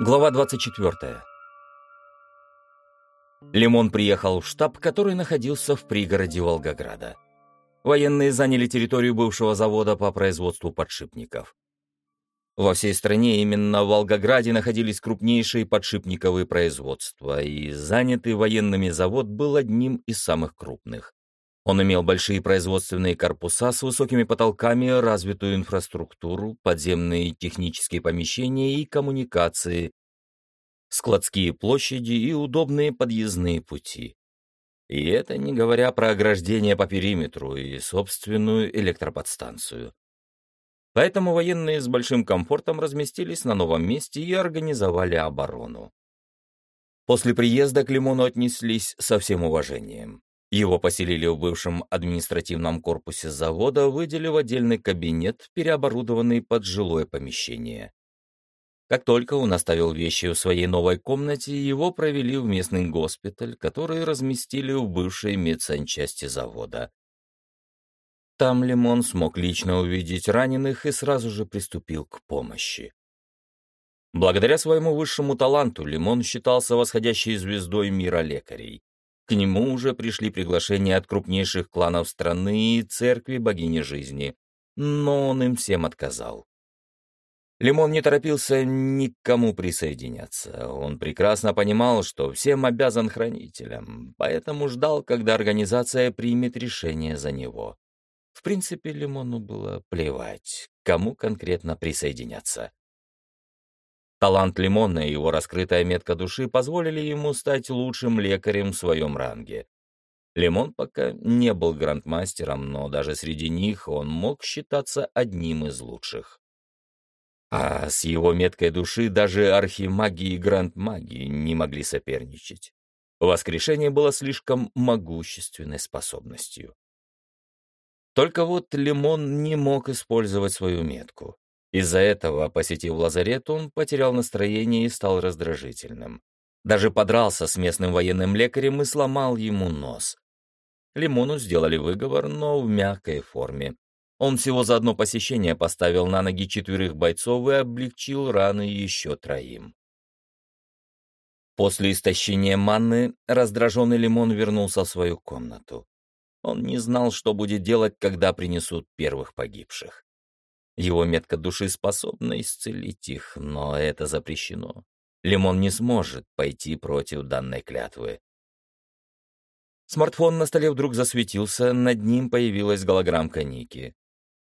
Глава 24. Лимон приехал в штаб, который находился в пригороде Волгограда. Военные заняли территорию бывшего завода по производству подшипников. Во всей стране именно в Волгограде находились крупнейшие подшипниковые производства, и занятый военными завод был одним из самых крупных. Он имел большие производственные корпуса с высокими потолками, развитую инфраструктуру, подземные технические помещения и коммуникации, складские площади и удобные подъездные пути. И это не говоря про ограждение по периметру и собственную электроподстанцию. Поэтому военные с большим комфортом разместились на новом месте и организовали оборону. После приезда к Лимону отнеслись со всем уважением. Его поселили в бывшем административном корпусе завода, выделив отдельный кабинет, переоборудованный под жилое помещение. Как только он оставил вещи в своей новой комнате, его провели в местный госпиталь, который разместили в бывшей медсанчасти завода. Там Лимон смог лично увидеть раненых и сразу же приступил к помощи. Благодаря своему высшему таланту Лимон считался восходящей звездой мира лекарей. К нему уже пришли приглашения от крупнейших кланов страны и церкви богини жизни, но он им всем отказал. Лимон не торопился никому присоединяться. Он прекрасно понимал, что всем обязан хранителям, поэтому ждал, когда организация примет решение за него. В принципе, Лимону было плевать, кому конкретно присоединяться. Талант Лимона и его раскрытая метка души позволили ему стать лучшим лекарем в своем ранге. Лимон пока не был грандмастером, но даже среди них он мог считаться одним из лучших. А с его меткой души даже архимаги и грандмаги не могли соперничать. Воскрешение было слишком могущественной способностью. Только вот Лимон не мог использовать свою метку. Из-за этого, посетив лазарет, он потерял настроение и стал раздражительным. Даже подрался с местным военным лекарем и сломал ему нос. Лимону сделали выговор, но в мягкой форме. Он всего за одно посещение поставил на ноги четверых бойцов и облегчил раны еще троим. После истощения манны раздраженный Лимон вернулся в свою комнату. Он не знал, что будет делать, когда принесут первых погибших. Его метка души способна исцелить их, но это запрещено. Лимон не сможет пойти против данной клятвы. Смартфон на столе вдруг засветился, над ним появилась голограммка Ники.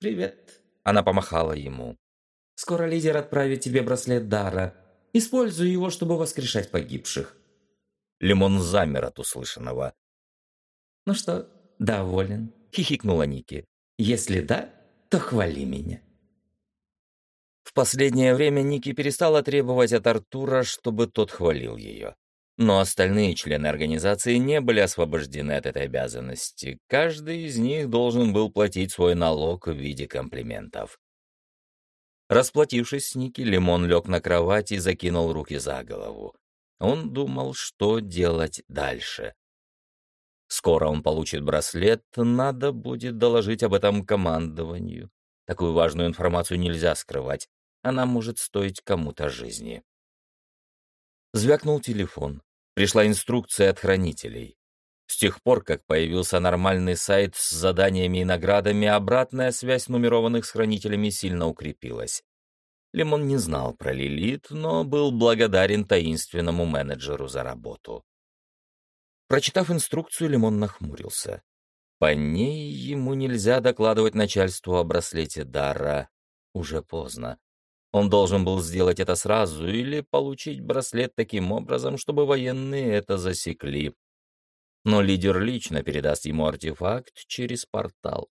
«Привет», — она помахала ему. «Скоро лидер отправит тебе браслет Дара. Используй его, чтобы воскрешать погибших». Лимон замер от услышанного. «Ну что, доволен?» — хихикнула Ники. «Если да, то хвали меня». Последнее время Ники перестала требовать от Артура, чтобы тот хвалил ее. Но остальные члены организации не были освобождены от этой обязанности. Каждый из них должен был платить свой налог в виде комплиментов. Расплатившись с Ники, Лимон лег на кровать и закинул руки за голову. Он думал, что делать дальше. Скоро он получит браслет, надо будет доложить об этом командованию. Такую важную информацию нельзя скрывать, она может стоить кому-то жизни. Звякнул телефон. Пришла инструкция от хранителей. С тех пор, как появился нормальный сайт с заданиями и наградами, обратная связь нумерованных с хранителями сильно укрепилась. Лимон не знал про Лилит, но был благодарен таинственному менеджеру за работу. Прочитав инструкцию, Лимон нахмурился. По ней ему нельзя докладывать начальству о браслете Дара. Уже поздно. Он должен был сделать это сразу или получить браслет таким образом, чтобы военные это засекли. Но лидер лично передаст ему артефакт через портал.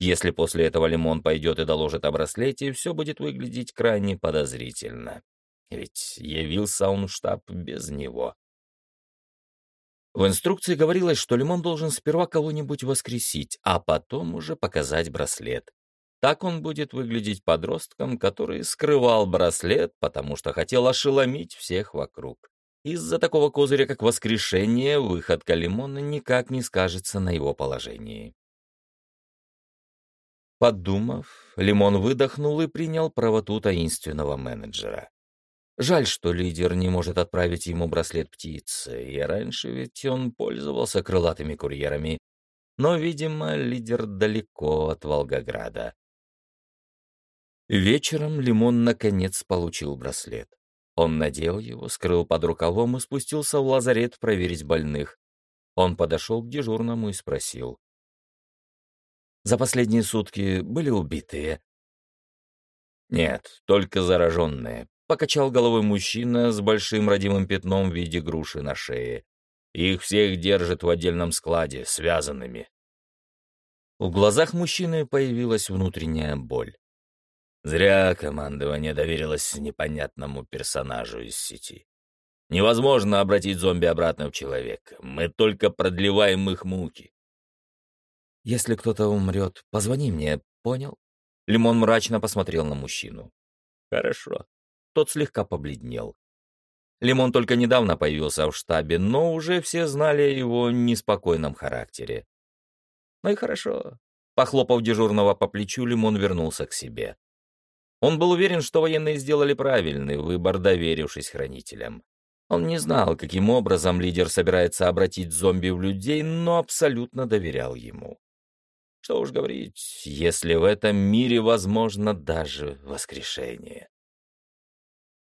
Если после этого Лимон пойдет и доложит о браслете, все будет выглядеть крайне подозрительно. Ведь явился он в штаб без него. В инструкции говорилось, что Лимон должен сперва кого-нибудь воскресить, а потом уже показать браслет. Так он будет выглядеть подростком, который скрывал браслет, потому что хотел ошеломить всех вокруг. Из-за такого козыря, как воскрешение, выход Калимона никак не скажется на его положении. Подумав, Лимон выдохнул и принял правоту таинственного менеджера. Жаль, что лидер не может отправить ему браслет птицы, и раньше ведь он пользовался крылатыми курьерами. Но, видимо, лидер далеко от Волгограда. Вечером Лимон наконец получил браслет. Он надел его, скрыл под рукавом и спустился в лазарет проверить больных. Он подошел к дежурному и спросил. «За последние сутки были убитые?» «Нет, только зараженные», — покачал головой мужчина с большим родимым пятном в виде груши на шее. «Их всех держат в отдельном складе, связанными». В глазах мужчины появилась внутренняя боль. Зря командование доверилось непонятному персонажу из сети. Невозможно обратить зомби обратно в человека. Мы только продлеваем их муки. Если кто-то умрет, позвони мне, понял? Лимон мрачно посмотрел на мужчину. Хорошо. Тот слегка побледнел. Лимон только недавно появился в штабе, но уже все знали о его неспокойном характере. Ну и хорошо. Похлопав дежурного по плечу, Лимон вернулся к себе. Он был уверен, что военные сделали правильный выбор, доверившись хранителям. Он не знал, каким образом лидер собирается обратить зомби в людей, но абсолютно доверял ему. Что уж говорить, если в этом мире возможно даже воскрешение.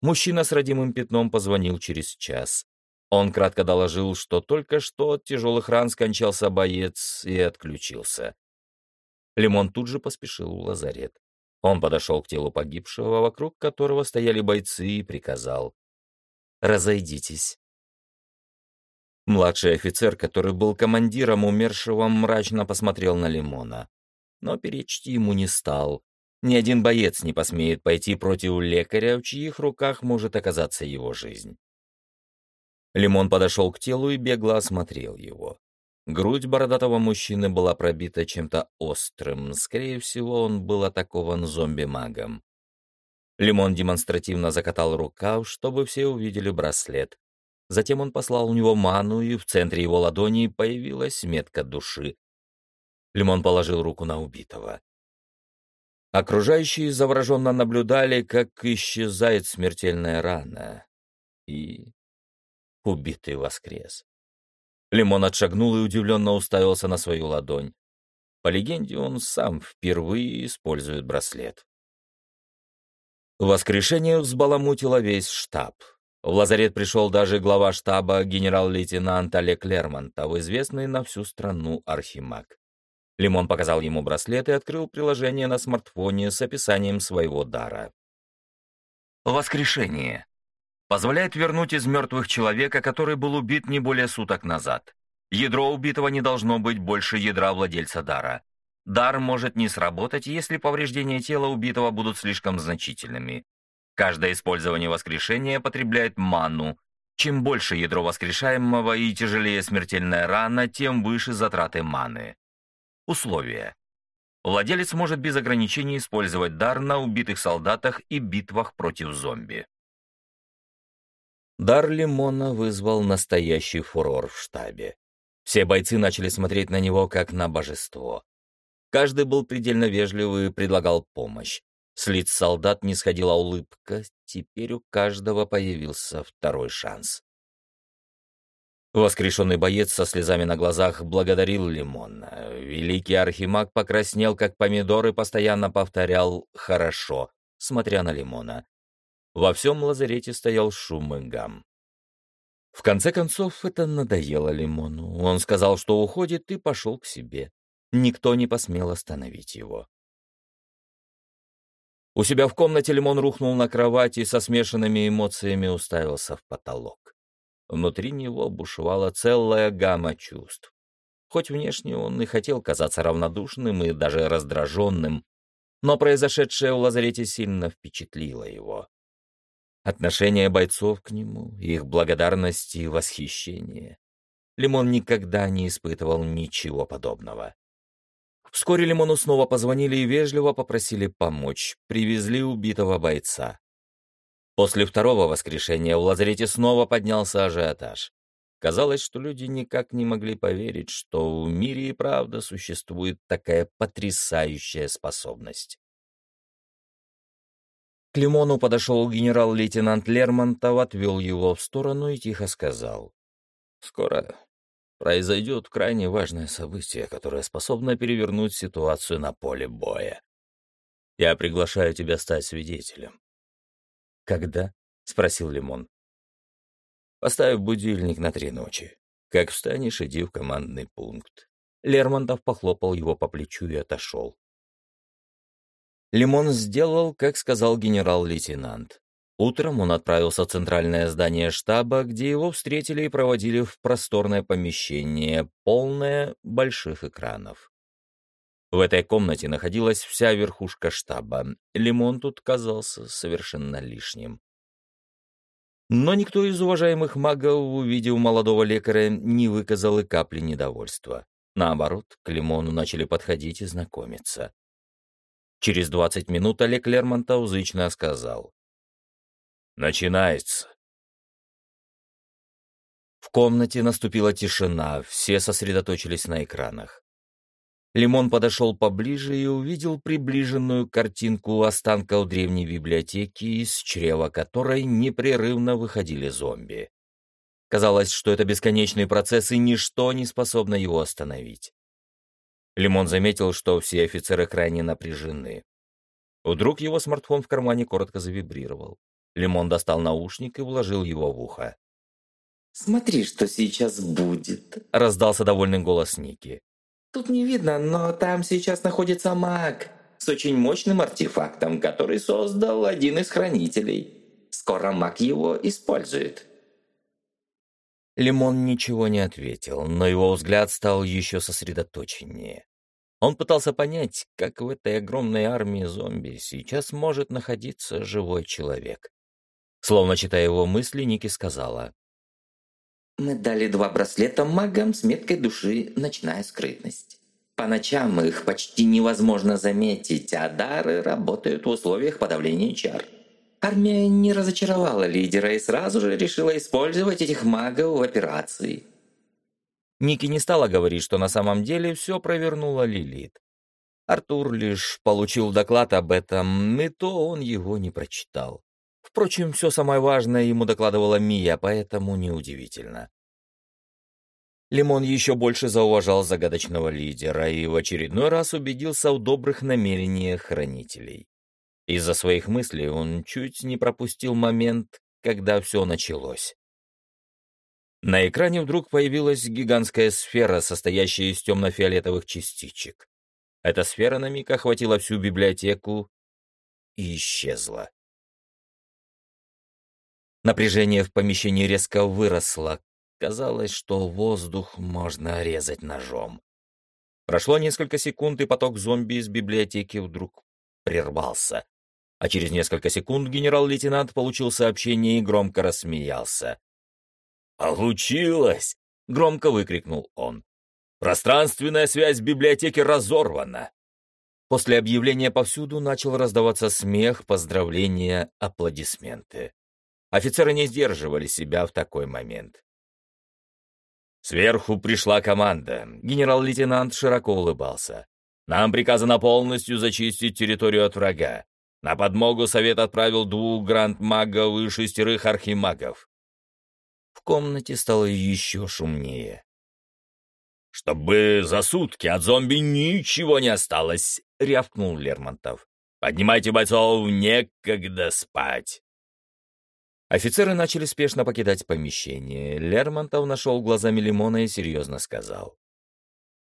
Мужчина с родимым пятном позвонил через час. Он кратко доложил, что только что от тяжелых ран скончался боец и отключился. Лимон тут же поспешил в лазарет. Он подошел к телу погибшего, вокруг которого стояли бойцы, и приказал. «Разойдитесь». Младший офицер, который был командиром умершего, мрачно посмотрел на Лимона. Но перечить ему не стал. Ни один боец не посмеет пойти против лекаря, в чьих руках может оказаться его жизнь. Лимон подошел к телу и бегло осмотрел его. Грудь бородатого мужчины была пробита чем-то острым. Скорее всего, он был атакован зомби-магом. Лимон демонстративно закатал рукав, чтобы все увидели браслет. Затем он послал у него ману, и в центре его ладони появилась метка души. Лимон положил руку на убитого. Окружающие завороженно наблюдали, как исчезает смертельная рана. И убитый воскрес. Лимон отшагнул и удивленно уставился на свою ладонь. По легенде, он сам впервые использует браслет. Воскрешение взбаламутило весь штаб. В лазарет пришел даже глава штаба генерал-лейтенант Олег Лермонтов, известный на всю страну архимаг. Лимон показал ему браслет и открыл приложение на смартфоне с описанием своего дара. Воскрешение позволяет вернуть из мертвых человека, который был убит не более суток назад. Ядро убитого не должно быть больше ядра владельца дара. Дар может не сработать, если повреждения тела убитого будут слишком значительными. Каждое использование воскрешения потребляет ману. Чем больше ядро воскрешаемого и тяжелее смертельная рана, тем выше затраты маны. Условия. Владелец может без ограничений использовать дар на убитых солдатах и битвах против зомби. Дар Лимона вызвал настоящий фурор в штабе. Все бойцы начали смотреть на него как на божество. Каждый был предельно вежлив и предлагал помощь. С лиц солдат не сходила улыбка, теперь у каждого появился второй шанс. Воскрешенный боец со слезами на глазах благодарил Лимона. Великий архимаг покраснел, как помидор, и постоянно повторял «хорошо», смотря на Лимона. Во всем лазарете стоял шум и гам. В конце концов, это надоело Лимону. Он сказал, что уходит, и пошел к себе. Никто не посмел остановить его. У себя в комнате Лимон рухнул на кровати и со смешанными эмоциями уставился в потолок. Внутри него бушевала целая гамма чувств. Хоть внешне он и хотел казаться равнодушным и даже раздраженным, но произошедшее в лазарете сильно впечатлило его. Отношение бойцов к нему, их благодарность и восхищение. Лимон никогда не испытывал ничего подобного. Вскоре Лимону снова позвонили и вежливо попросили помочь, привезли убитого бойца. После второго воскрешения в лазарете снова поднялся ажиотаж. Казалось, что люди никак не могли поверить, что в мире и правда существует такая потрясающая способность. К Лимону подошел генерал-лейтенант Лермонтов, отвел его в сторону и тихо сказал. «Скоро произойдет крайне важное событие, которое способно перевернуть ситуацию на поле боя. Я приглашаю тебя стать свидетелем». «Когда?» — спросил Лимон. «Поставь будильник на три ночи. Как встанешь, иди в командный пункт». Лермонтов похлопал его по плечу и отошел. Лимон сделал, как сказал генерал-лейтенант. Утром он отправился в центральное здание штаба, где его встретили и проводили в просторное помещение, полное больших экранов. В этой комнате находилась вся верхушка штаба. Лимон тут казался совершенно лишним. Но никто из уважаемых магов, увидев молодого лекаря, не выказал и капли недовольства. Наоборот, к Лимону начали подходить и знакомиться. Через двадцать минут Олег Лермонтов зычно сказал. «Начинается». В комнате наступила тишина, все сосредоточились на экранах. Лимон подошел поближе и увидел приближенную картинку останков древней библиотеки, из чрева которой непрерывно выходили зомби. Казалось, что это бесконечный процесс, и ничто не способно его остановить. Лимон заметил, что все офицеры крайне напряжены. Вдруг его смартфон в кармане коротко завибрировал. Лимон достал наушник и вложил его в ухо. «Смотри, что сейчас будет», — раздался довольный голос Ники. Тут не видно, но там сейчас находится маг с очень мощным артефактом, который создал один из хранителей. Скоро маг его использует. Лимон ничего не ответил, но его взгляд стал еще сосредоточеннее. Он пытался понять, как в этой огромной армии зомби сейчас может находиться живой человек. Словно читая его мысли, Ники сказала. Мы дали два браслета магам с меткой души «Ночная скрытность». По ночам их почти невозможно заметить, а дары работают в условиях подавления чар. Армия не разочаровала лидера и сразу же решила использовать этих магов в операции. Ники не стала говорить, что на самом деле все провернула Лилит. Артур лишь получил доклад об этом, и то он его не прочитал. Впрочем, все самое важное ему докладывала Мия, поэтому неудивительно. Лимон еще больше зауважал загадочного лидера и в очередной раз убедился в добрых намерениях хранителей. Из-за своих мыслей он чуть не пропустил момент, когда все началось. На экране вдруг появилась гигантская сфера, состоящая из темно-фиолетовых частичек. Эта сфера на миг охватила всю библиотеку и исчезла. Напряжение в помещении резко выросло. Казалось, что воздух можно резать ножом. Прошло несколько секунд, и поток зомби из библиотеки вдруг прервался. А через несколько секунд генерал-лейтенант получил сообщение и громко рассмеялся. «Получилось!» — громко выкрикнул он. «Пространственная связь в библиотеке разорвана!» После объявления повсюду начал раздаваться смех, поздравления, аплодисменты. Офицеры не сдерживали себя в такой момент. Сверху пришла команда. Генерал-лейтенант широко улыбался. Нам приказано полностью зачистить территорию от врага. На подмогу совет отправил двух гранд-магов и шестерых архимагов. В комнате стало еще шумнее. «Чтобы за сутки от зомби ничего не осталось!» — рявкнул Лермонтов. «Поднимайте бойцов, некогда спать!» Офицеры начали спешно покидать помещение. Лермонтов нашел глазами Лимона и серьезно сказал.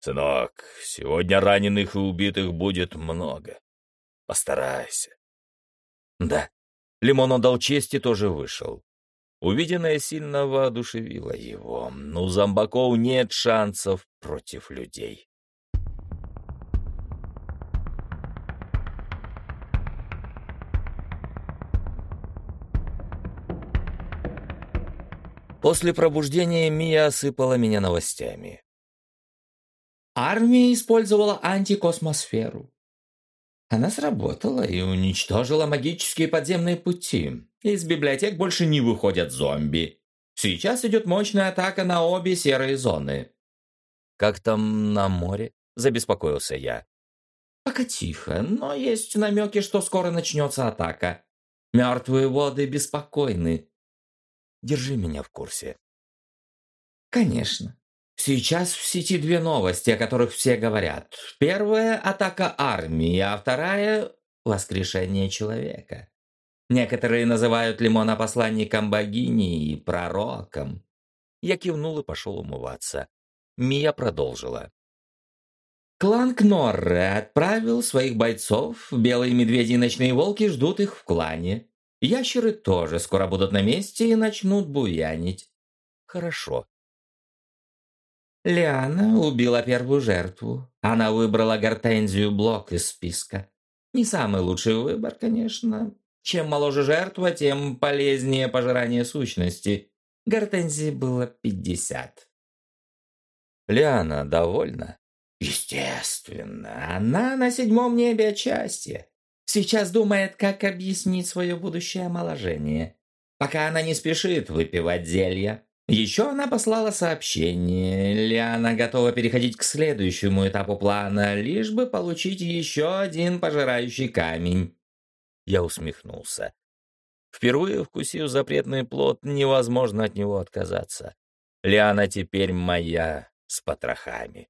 «Сынок, сегодня раненых и убитых будет много. Постарайся». «Да». Лимон отдал честь и тоже вышел. Увиденное сильно воодушевило его. Но у зомбаков нет шансов против людей. После пробуждения Мия осыпала меня новостями. Армия использовала антикосмосферу. Она сработала и уничтожила магические подземные пути. Из библиотек больше не выходят зомби. Сейчас идет мощная атака на обе серые зоны. «Как там на море?» – забеспокоился я. «Пока тихо, но есть намеки, что скоро начнется атака. Мертвые воды беспокойны. Держи меня в курсе. Конечно. Сейчас в сети две новости, о которых все говорят. Первая – атака армии, а вторая – воскрешение человека. Некоторые называют Лимона посланником богини и пророком. Я кивнул и пошел умываться. Мия продолжила. Клан Кнорре отправил своих бойцов, белые медведи и ночные волки ждут их в клане. Ящеры тоже скоро будут на месте и начнут буянить. Хорошо. Лиана убила первую жертву. Она выбрала Гортензию Блок из списка. Не самый лучший выбор, конечно. Чем моложе жертва, тем полезнее пожирание сущности. Гортензии было пятьдесят. Лиана довольна? Естественно, она на седьмом небе от счастья. Сейчас думает, как объяснить свое будущее омоложение. Пока она не спешит выпивать зелья. Еще она послала сообщение, ли она готова переходить к следующему этапу плана, лишь бы получить еще один пожирающий камень. Я усмехнулся. Впервые вкусив запретный плод, невозможно от него отказаться. Лиана теперь моя с потрохами.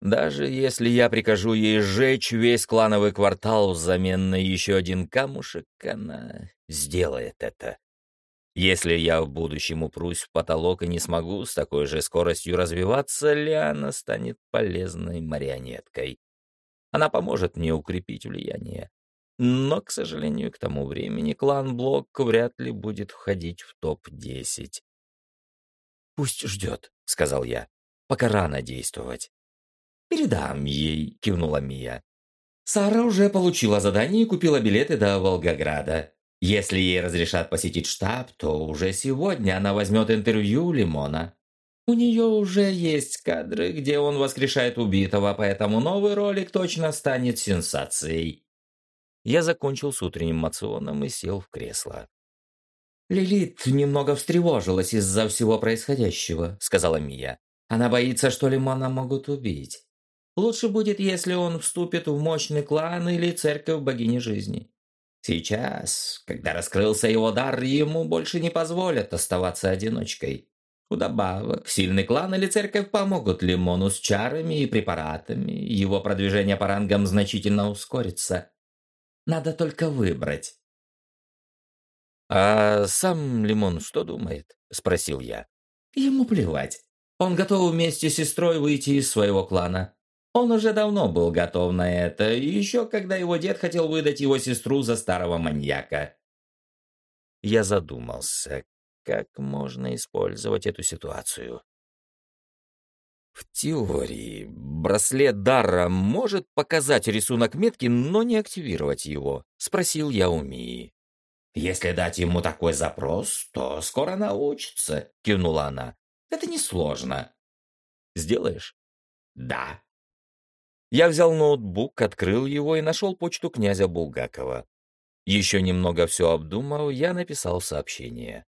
Даже если я прикажу ей сжечь весь клановый квартал взамен на еще один камушек, она сделает это. Если я в будущем упрусь в потолок и не смогу с такой же скоростью развиваться, Лиана станет полезной марионеткой. Она поможет мне укрепить влияние. Но, к сожалению, к тому времени клан Блок вряд ли будет входить в топ-10. «Пусть ждет», — сказал я, — «пока рано действовать». «Передам ей», — кивнула Мия. «Сара уже получила задание и купила билеты до Волгограда. Если ей разрешат посетить штаб, то уже сегодня она возьмет интервью у Лимона. У нее уже есть кадры, где он воскрешает убитого, поэтому новый ролик точно станет сенсацией». Я закончил с утренним мационом и сел в кресло. «Лилит немного встревожилась из-за всего происходящего», — сказала Мия. «Она боится, что Лимона могут убить. Лучше будет, если он вступит в мощный клан или церковь богини жизни. Сейчас, когда раскрылся его дар, ему больше не позволят оставаться одиночкой. Вдобавок, сильный клан или церковь помогут Лимону с чарами и препаратами, его продвижение по рангам значительно ускорится. Надо только выбрать. «А сам Лимон что думает?» – спросил я. Ему плевать. Он готов вместе с сестрой выйти из своего клана. Он уже давно был готов на это, еще когда его дед хотел выдать его сестру за старого маньяка. Я задумался, как можно использовать эту ситуацию. В теории, браслет Дара может показать рисунок метки, но не активировать его, спросил я у Мии. «Если дать ему такой запрос, то скоро научится», — кивнула она. «Это несложно». «Сделаешь?» «Да», я взял ноутбук, открыл его и нашел почту князя Булгакова. Еще немного все обдумав, я написал сообщение.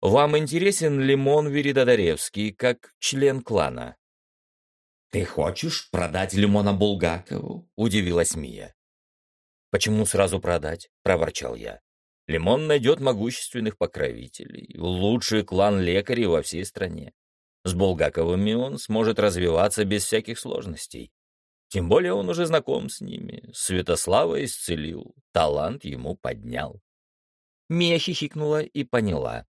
«Вам интересен Лимон Веридодаревский как член клана?» «Ты хочешь продать Лимона Булгакову?» — удивилась Мия. «Почему сразу продать?» — проворчал я. «Лимон найдет могущественных покровителей, лучший клан лекарей во всей стране. С Булгаковыми он сможет развиваться без всяких сложностей. Тем более он уже знаком с ними. Святослава исцелил, талант ему поднял. Мия хихикнула и поняла.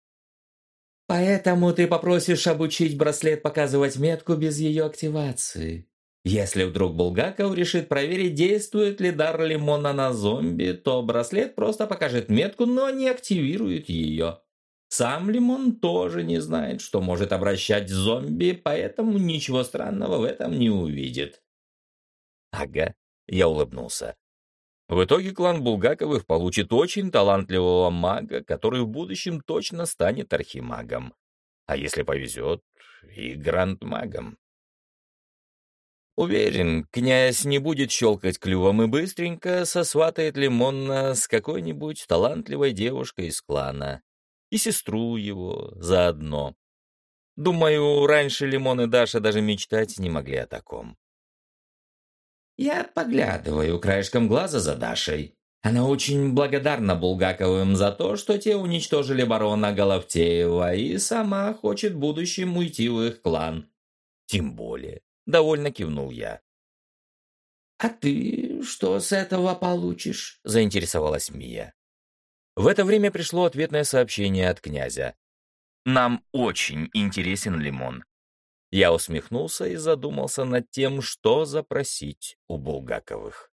«Поэтому ты попросишь обучить браслет показывать метку без ее активации. Если вдруг Булгаков решит проверить, действует ли дар лимона на зомби, то браслет просто покажет метку, но не активирует ее. Сам Лимон тоже не знает, что может обращать зомби, поэтому ничего странного в этом не увидит. Ага, я улыбнулся. В итоге клан Булгаковых получит очень талантливого мага, который в будущем точно станет архимагом. А если повезет, и грандмагом. Уверен, князь не будет щелкать клювом и быстренько сосватает Лимонна с какой-нибудь талантливой девушкой из клана, и сестру его заодно. Думаю, раньше Лимон и Даша даже мечтать не могли о таком. Я поглядываю краешком глаза за Дашей. Она очень благодарна Булгаковым за то, что те уничтожили барона Головтеева и сама хочет в будущем уйти в их клан. Тем более. Довольно кивнул я. «А ты что с этого получишь?» — заинтересовалась Мия. В это время пришло ответное сообщение от князя. «Нам очень интересен лимон». Я усмехнулся и задумался над тем, что запросить у Булгаковых.